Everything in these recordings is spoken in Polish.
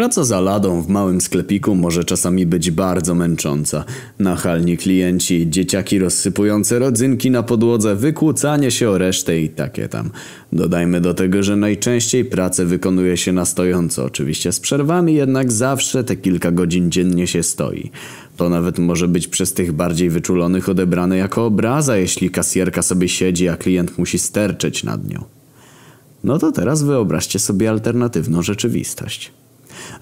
Praca za ladą w małym sklepiku może czasami być bardzo męcząca. Nachalni klienci, dzieciaki rozsypujące rodzynki na podłodze, wykłócanie się o resztę i takie tam. Dodajmy do tego, że najczęściej pracę wykonuje się na stojąco, oczywiście z przerwami, jednak zawsze te kilka godzin dziennie się stoi. To nawet może być przez tych bardziej wyczulonych odebrane jako obraza, jeśli kasjerka sobie siedzi, a klient musi sterczeć nad nią. No to teraz wyobraźcie sobie alternatywną rzeczywistość.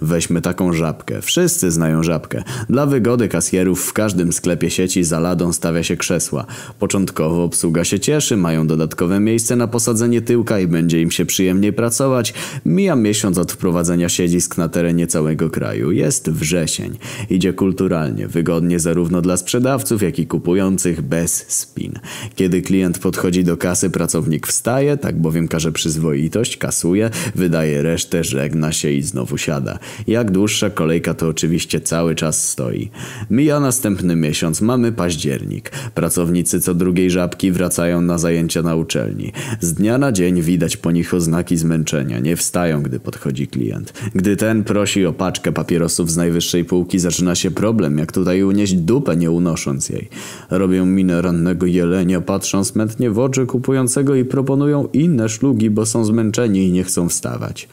Weźmy taką żabkę. Wszyscy znają żabkę. Dla wygody kasjerów w każdym sklepie sieci za ladą stawia się krzesła. Początkowo obsługa się cieszy, mają dodatkowe miejsce na posadzenie tyłka i będzie im się przyjemniej pracować. Mija miesiąc od wprowadzenia siedzisk na terenie całego kraju. Jest wrzesień. Idzie kulturalnie, wygodnie zarówno dla sprzedawców, jak i kupujących bez spin. Kiedy klient podchodzi do kasy, pracownik wstaje, tak bowiem każe przyzwoitość, kasuje, wydaje resztę, żegna się i znowu siada. Jak dłuższa kolejka to oczywiście cały czas stoi. Mija następny miesiąc, mamy październik. Pracownicy co drugiej żabki wracają na zajęcia na uczelni. Z dnia na dzień widać po nich oznaki zmęczenia. Nie wstają, gdy podchodzi klient. Gdy ten prosi o paczkę papierosów z najwyższej półki, zaczyna się problem, jak tutaj unieść dupę, nie unosząc jej. Robią minę rannego jelenia, patrzą smętnie w oczy kupującego i proponują inne szlugi, bo są zmęczeni i nie chcą wstawać.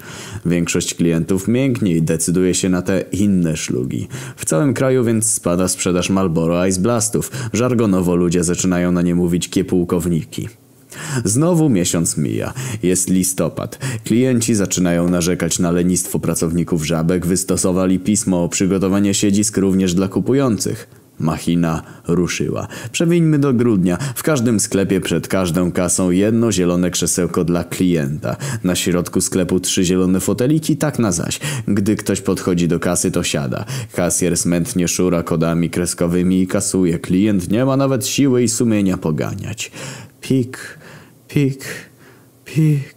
Większość klientów mięknie i decyduje się na te inne szlugi. W całym kraju więc spada sprzedaż Marlboro Ice Blastów. Żargonowo ludzie zaczynają na nie mówić kiepułkowniki. Znowu miesiąc mija. Jest listopad. Klienci zaczynają narzekać na lenistwo pracowników żabek. Wystosowali pismo o przygotowanie siedzisk również dla kupujących. Machina ruszyła. Przewińmy do grudnia. W każdym sklepie przed każdą kasą jedno zielone krzesełko dla klienta. Na środku sklepu trzy zielone foteliki, tak na zaś. Gdy ktoś podchodzi do kasy, to siada. Kasjer smętnie szura kodami kreskowymi i kasuje. Klient nie ma nawet siły i sumienia poganiać. Pik, pik, pik.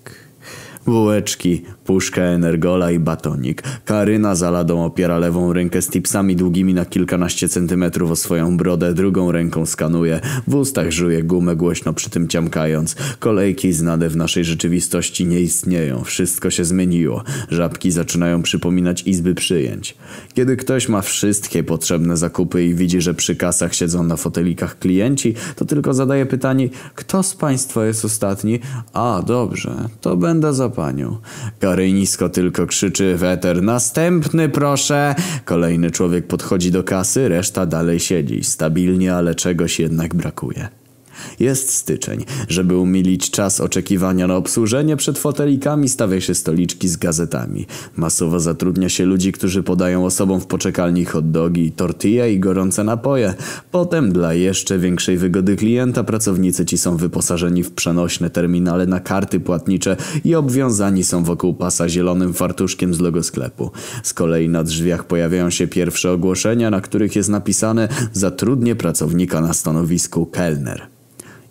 Bułeczki, puszka energola i batonik. Karyna za ladą opiera lewą rękę z tipsami długimi na kilkanaście centymetrów o swoją brodę, drugą ręką skanuje. W ustach żuje gumę głośno przy tym ciamkając. Kolejki znane w naszej rzeczywistości nie istnieją. Wszystko się zmieniło. Żabki zaczynają przypominać izby przyjęć. Kiedy ktoś ma wszystkie potrzebne zakupy i widzi, że przy kasach siedzą na fotelikach klienci, to tylko zadaje pytanie, kto z państwa jest ostatni? A, dobrze, to będę za panią. Gary nisko tylko krzyczy w eter. Następny proszę! Kolejny człowiek podchodzi do kasy, reszta dalej siedzi. Stabilnie, ale czegoś jednak brakuje. Jest styczeń. Żeby umilić czas oczekiwania na obsłużenie, przed fotelikami stawia się stoliczki z gazetami. Masowo zatrudnia się ludzi, którzy podają osobom w poczekalni hot dogi, tortilla i gorące napoje. Potem dla jeszcze większej wygody klienta pracownicy ci są wyposażeni w przenośne terminale na karty płatnicze i obwiązani są wokół pasa zielonym fartuszkiem z logo sklepu. Z kolei na drzwiach pojawiają się pierwsze ogłoszenia, na których jest napisane zatrudnie pracownika na stanowisku kelner.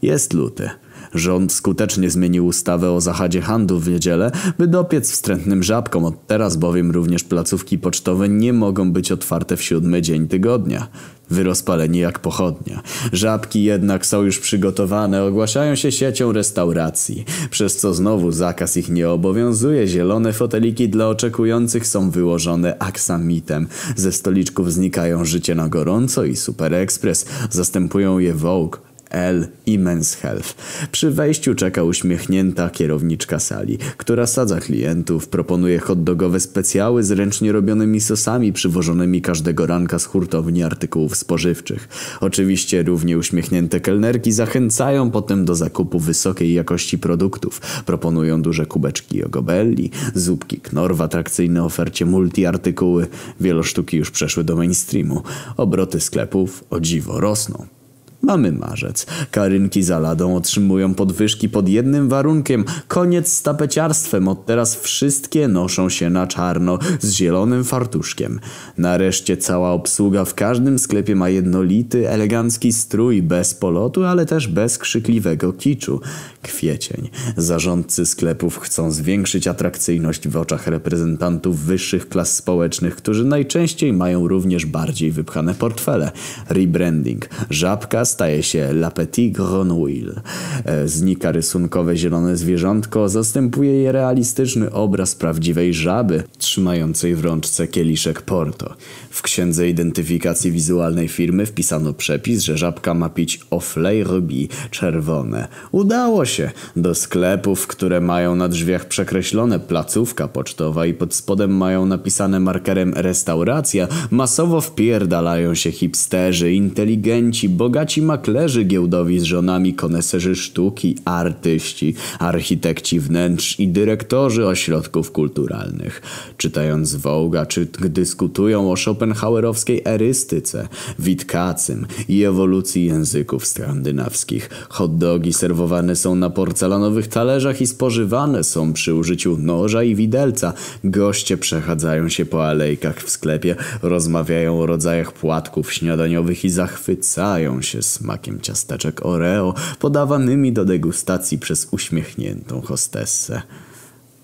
Jest luty. Rząd skutecznie zmienił ustawę o zachadzie handlu w niedzielę, by dopiec wstrętnym żabkom. Od teraz bowiem również placówki pocztowe nie mogą być otwarte w siódmy dzień tygodnia. Wyrozpaleni jak pochodnia. Żabki jednak są już przygotowane, ogłaszają się siecią restauracji, przez co znowu zakaz ich nie obowiązuje. Zielone foteliki dla oczekujących są wyłożone aksamitem. Ze stoliczków znikają życie na gorąco i Super Express. Zastępują je Vogue, L i Men's Health. Przy wejściu czeka uśmiechnięta kierowniczka sali, która sadza klientów, proponuje hotdogowe specjały z ręcznie robionymi sosami przywożonymi każdego ranka z hurtowni artykułów spożywczych. Oczywiście równie uśmiechnięte kelnerki zachęcają potem do zakupu wysokiej jakości produktów. Proponują duże kubeczki jogobelli, zupki knor w atrakcyjnej ofercie multiartykuły. Wielosztuki już przeszły do mainstreamu. Obroty sklepów o dziwo rosną. Mamy marzec. Karynki za ladą otrzymują podwyżki pod jednym warunkiem. Koniec z tapeciarstwem. Od teraz wszystkie noszą się na czarno z zielonym fartuszkiem. Nareszcie cała obsługa w każdym sklepie ma jednolity, elegancki strój bez polotu, ale też bez krzykliwego kiczu. Kwiecień. Zarządcy sklepów chcą zwiększyć atrakcyjność w oczach reprezentantów wyższych klas społecznych, którzy najczęściej mają również bardziej wypchane portfele. Rebranding. Żabka staje się La Petite Grenouille. E, znika rysunkowe zielone zwierzątko, zastępuje je realistyczny obraz prawdziwej żaby, trzymającej w rączce kieliszek Porto. W księdze identyfikacji wizualnej firmy wpisano przepis, że żabka ma pić Oflay Ruby czerwone. Udało się! Do sklepów, które mają na drzwiach przekreślone placówka pocztowa i pod spodem mają napisane markerem restauracja, masowo wpierdalają się hipsterzy, inteligenci, bogaci maklerzy giełdowi z żonami, koneserzy sztuki, artyści, architekci wnętrz i dyrektorzy ośrodków kulturalnych. Czytając Wołga czy dyskutują o schopenhauerowskiej erystyce, witkacym i ewolucji języków skandynawskich. Hot dogi serwowane są na porcelanowych talerzach i spożywane są przy użyciu noża i widelca. Goście przechadzają się po alejkach w sklepie, rozmawiają o rodzajach płatków śniadaniowych i zachwycają się smakiem ciasteczek Oreo podawanymi do degustacji przez uśmiechniętą hostessę.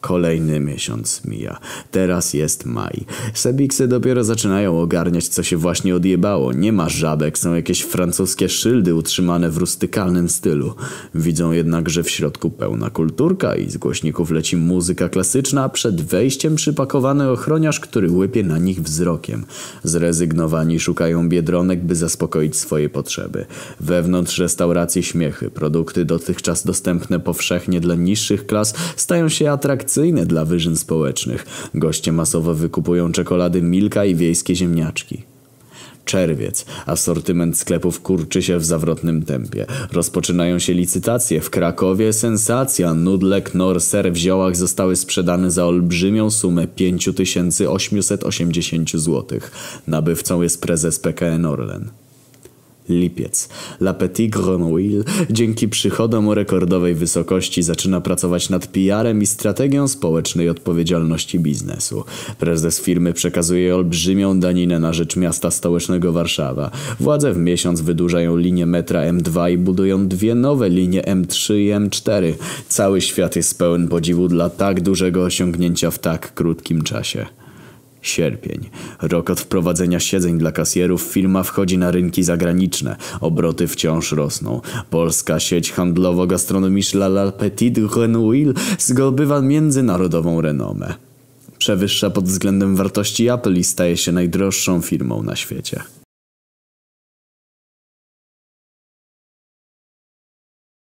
Kolejny miesiąc mija. Teraz jest maj. Sebiksy dopiero zaczynają ogarniać, co się właśnie odjebało. Nie ma żabek, są jakieś francuskie szyldy utrzymane w rustykalnym stylu. Widzą jednak, że w środku pełna kulturka i z głośników leci muzyka klasyczna, a przed wejściem przypakowany ochroniarz, który łypie na nich wzrokiem. Zrezygnowani szukają biedronek, by zaspokoić swoje potrzeby. Wewnątrz restauracji śmiechy. Produkty dotychczas dostępne powszechnie dla niższych klas stają się atrakcyjne atrakcyjne dla wyżyn społecznych. Goście masowo wykupują czekolady Milka i wiejskie ziemniaczki. Czerwiec. Asortyment sklepów kurczy się w zawrotnym tempie. Rozpoczynają się licytacje. W Krakowie sensacja. Nudle Knorr ser w ziołach zostały sprzedane za olbrzymią sumę 5880 zł. Nabywcą jest prezes PKN Orlen. Lipiec. La Petite Grenouille dzięki przychodom o rekordowej wysokości zaczyna pracować nad PR-em i strategią społecznej odpowiedzialności biznesu. Prezes firmy przekazuje olbrzymią daninę na rzecz miasta stołecznego Warszawa. Władze w miesiąc wydłużają linię metra M2 i budują dwie nowe linie M3 i M4. Cały świat jest pełen podziwu dla tak dużego osiągnięcia w tak krótkim czasie. Sierpień. Rok od wprowadzenia siedzeń dla kasjerów firma wchodzi na rynki zagraniczne. Obroty wciąż rosną. Polska sieć handlowo-gastronomiczna La Petite Grenouille zdobywa międzynarodową renomę. Przewyższa pod względem wartości Apple i staje się najdroższą firmą na świecie.